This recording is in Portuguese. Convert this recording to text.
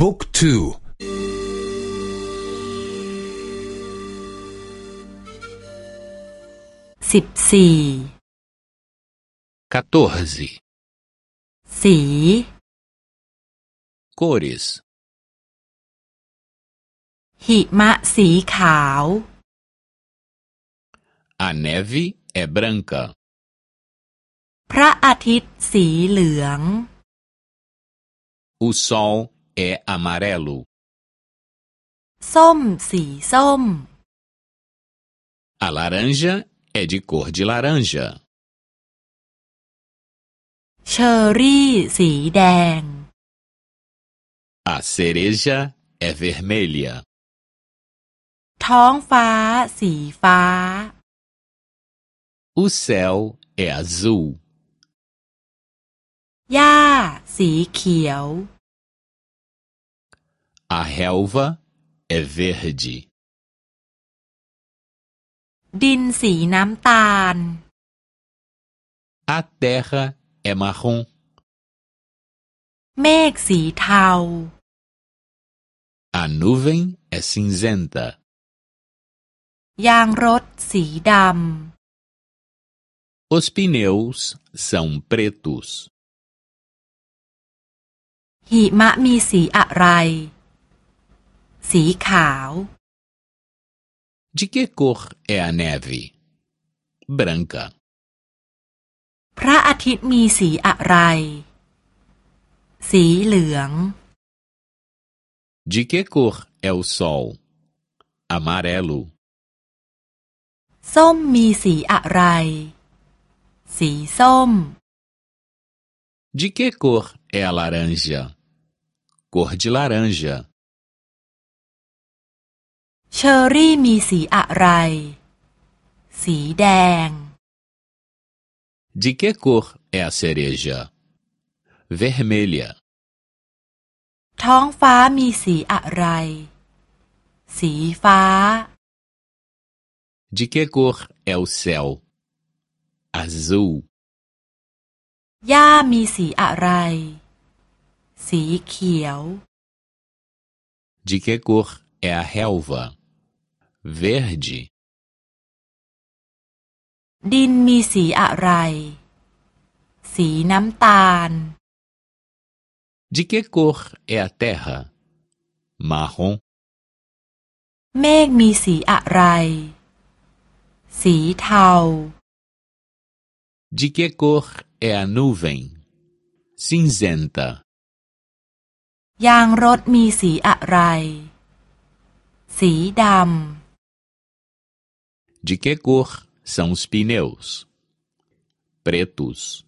บุ๊กทูสิบสี่ quatorze สี cores หิมะสีขาว a neve é branca พระอาทิตย์สีเหลือง o sol é amarelo ส้มสีส้ม a laranja é de cor de laranja เชอร์รี่สีแดง a cereja é vermelha ท้องฟ้าสีฟ้า o céu é azul หญ้าสีเขียว a relva é verde ดินสีน้ำตาล a terra é marrom เมฆสีเทา a nuvem é cinzenta ยางรถสีด os pneus são pretos ำ หิมะมีสีอะไร สีขาว de que cor é a neve branca พระอาทิตย์มีสีอะไร สีเหลือง de que cor é o sol amarelo ส้มมีสีอะไร สีส้ม de que cor é a laranja cor de laranja เชอร์รี่มีสีอะไร สีแดง de que cor é a cereja vermelha ท้องฟ้ามีสีอะไร สีฟ้า de que cor é o céu azul หญ้ามีสีอะไร สีเขียว de que cor é a relva verde ดินมีสีอะไร สีน้ำตาล de que cor é a terra marrom เมฆมีสีอะไร สีเทา de que cor é a nuvem cinzenta ยางรถมีสีอะไร สีด de que cor são os pneus? Pretos.